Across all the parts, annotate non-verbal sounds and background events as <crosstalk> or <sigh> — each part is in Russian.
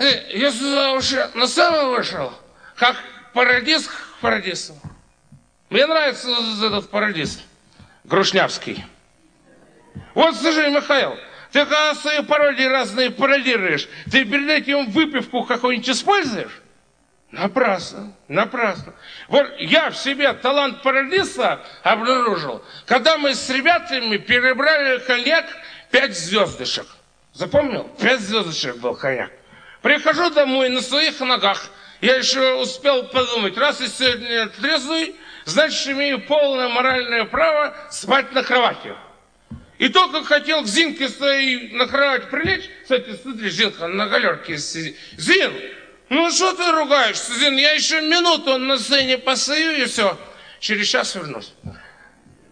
Э, я сюда уже на сцену вышел, как парадис к парадису. Мне нравится этот парадис, Грушнявский. Вот скажи, Михаил, ты когда свои пародии разные пародируешь, ты перед этим выпивку какую-нибудь используешь? Напрасно, напрасно. Вот я в себе талант пародиста обнаружил, когда мы с ребятами перебрали коньяк пять звездочек. Запомнил? Пять звездочек был коньяк. Прихожу домой на своих ногах. Я еще успел подумать, раз я сегодня трезвый, значит, имею полное моральное право спать на кровати. И только хотел к Зинке своей на кровать прилечь, кстати, смотри, Зинка на галерке сидит. Зин, ну что ты ругаешься, Зин? Я еще минуту на сцене посою и все. Через час вернусь.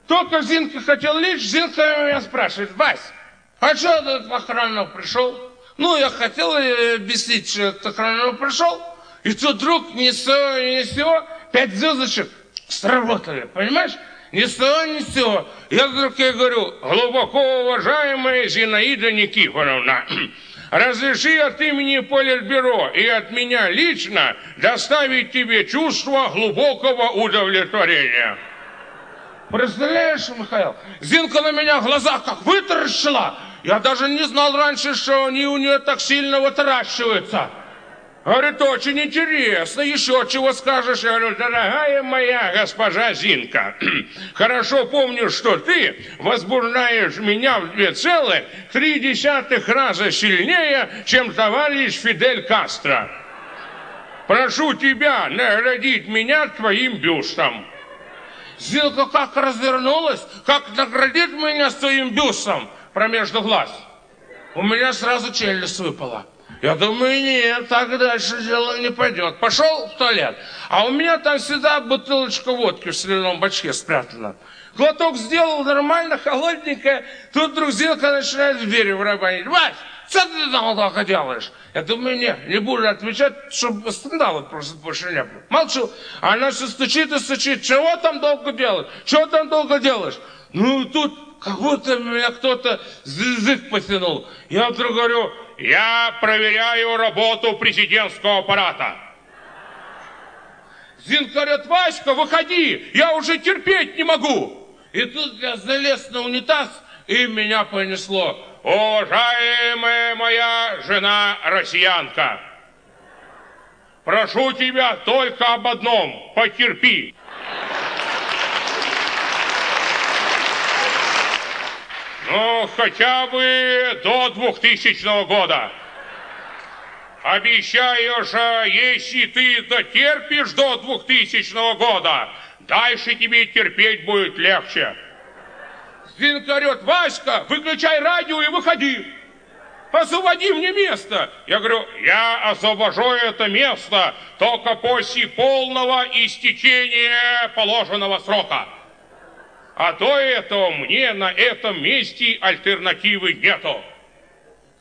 Только Зинка хотел лечь, Зинка меня спрашивает, Вась, а что ты к охранному пришел? Ну, я хотел объяснить, что к охранному пришел, и тут вдруг ни с того, ни с сего, пять звездочек сработали, понимаешь? Ни с того, ни с сего. Я вдруг я говорю, глубоко уважаемая Зинаида Никифоровна, <clears throat> Разреши от имени Политбюро и от меня лично доставить тебе чувство глубокого удовлетворения. Представляешь, Михаил, Зинка на меня в глазах как вытаращила. Я даже не знал раньше, что они у нее так сильно вытаращиваются. Говорит, очень интересно, еще чего скажешь? Я говорю, дорогая моя госпожа Зинка, <clears throat> хорошо помню, что ты возбуждаешь меня в две целых три десятых раза сильнее, чем товарищ Фидель Кастро. Прошу тебя наградить меня твоим бюстом. Зинка как развернулась, как наградит меня своим бюстом промежду глаз. У меня сразу челюсть выпала. Я думаю, нет, так дальше дело не пойдет. Пошел в туалет, а у меня там всегда бутылочка водки в соляном бачке спрятана. Глоток сделал нормально, холодненькое, тут вдруг Зилка начинает в дверь барабанить. Вась, что ты там только делаешь? Я думаю, нет, не буду отвечать, чтобы скандала просто больше не было. Молчу. Она все стучит и стучит. Чего там долго делаешь? Чего там долго делаешь? Ну, тут как будто меня кто-то язык потянул. Я вдруг говорю, я проверяю работу президентского аппарата. Зин говорит, Васька, выходи, я уже терпеть не могу. И тут я залез на унитаз, и меня понесло. Уважаемая моя жена россиянка, прошу тебя только об одном, потерпи. Ну, хотя бы до 2000 года. Обещаю же, если ты дотерпишь до 2000 года, дальше тебе терпеть будет легче. Зинка орет, Васька, выключай радио и выходи. Освободи мне место. Я говорю, я освобожу это место только после полного истечения положенного срока. А до этого мне на этом месте альтернативы нету.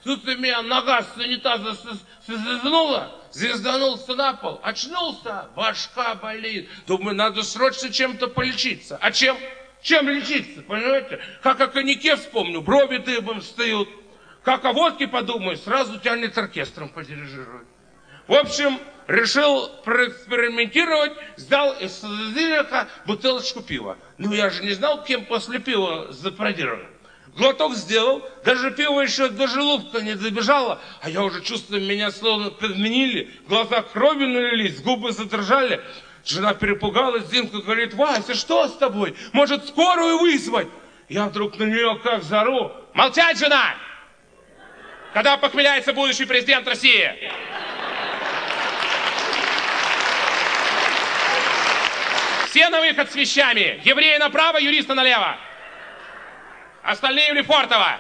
Тут у меня нога с унитаза слезнула, звезданулся на пол, очнулся, башка болит. Думаю, надо срочно чем-то полечиться. А чем? Чем лечиться, понимаете? Как о коньяке вспомню, брови дыбом встают. Как о водке подумаю, сразу тянет оркестром подирижировать. В общем, решил проэкспериментировать, сдал из холодильника бутылочку пива. Ну, я же не знал, кем после пива запродировал. Глоток сделал, даже пиво еще до желудка не добежало, а я уже чувствую, меня словно подменили, глаза кровью налились, губы задрожали. Жена перепугалась, Зинка говорит, Вася, что с тобой? Может, скорую вызвать? Я вдруг на нее как зару. Молчать, жена! Когда похмеляется будущий президент России? На выход с вещами. Евреи направо, юристы налево. Остальные в Лефортово.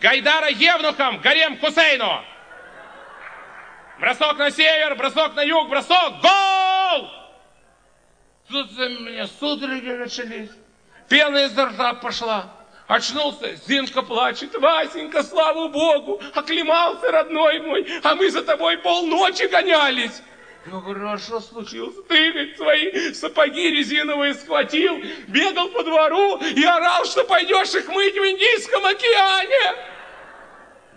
Гайдара Евнухом, Гарем Хусейну. Бросок на север, бросок на юг, бросок. Гол! Тут за меня судороги начались. Пена изо рта пошла. Очнулся, Зинка плачет. Васенька, слава Богу, оклемался, родной мой, а мы за тобой полночи гонялись. А что случилось? Ты ведь свои сапоги резиновые схватил, бегал по двору и орал, что пойдешь их мыть в Индийском океане.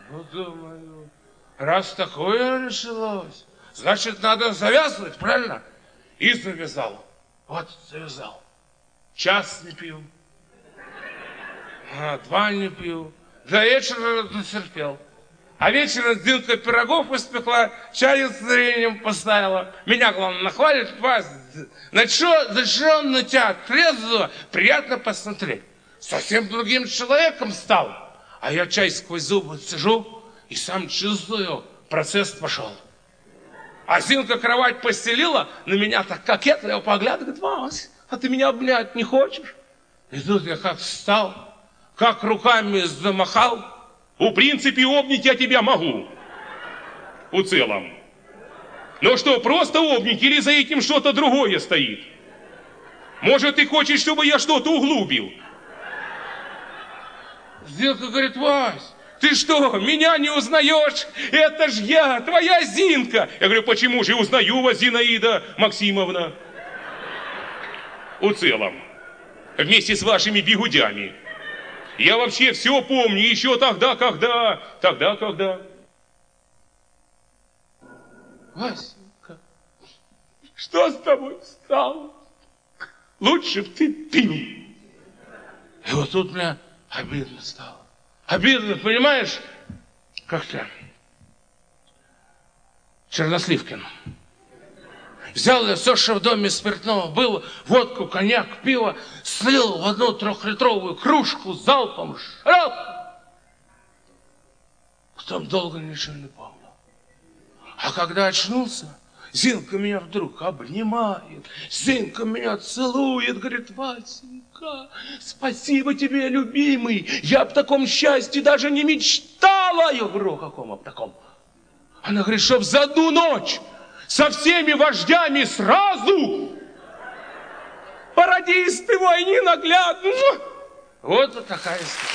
Ну, думаю, раз такое началось, значит, надо завязывать, правильно? И завязал. Вот, завязал. Час не пью. А, два не пью. До вечера дотерпел. А вечером Динка пирогов испекла, чай с зрением поставила. Меня, главное, нахвалит, вас. На что, на что на тебя трезво, приятно посмотреть. Совсем другим человеком стал. А я чай сквозь зубы сижу и сам чувствую, процесс пошел. А Зинка кровать постелила, на меня так кокетно, я поглядываю, говорит, Вась, а ты меня обнять не хочешь? И тут я как встал, как руками замахал, У принципе, обнять я тебя могу. У целом. Но что, просто обнять или за этим что-то другое стоит? Может, ты хочешь, чтобы я что-то углубил? Зинка говорит, Вась, ты что, меня не узнаешь? Это ж я, твоя Зинка. Я говорю, почему же узнаю вас, Зинаида Максимовна? У целом. Вместе с вашими бегудями. Я вообще все помню, еще тогда, когда, тогда, когда. Васенька, что с тобой стало? Лучше б ты пил. И вот тут мне обидно стало. Обидно, понимаешь? Как-то. Черносливкин. Взял я все, что в доме спиртного было, водку, коньяк, пиво, слил в одну трехлитровую кружку залпом, шрап. Потом долго ничего не помнил. А когда очнулся, Зинка меня вдруг обнимает, Зинка меня целует, говорит, Васенька, спасибо тебе, любимый, я об таком счастье даже не мечтала. Я говорю, о каком об таком? Она говорит, чтоб за одну ночь со всеми вождями сразу пародисты войны наглядно. Вот такая история.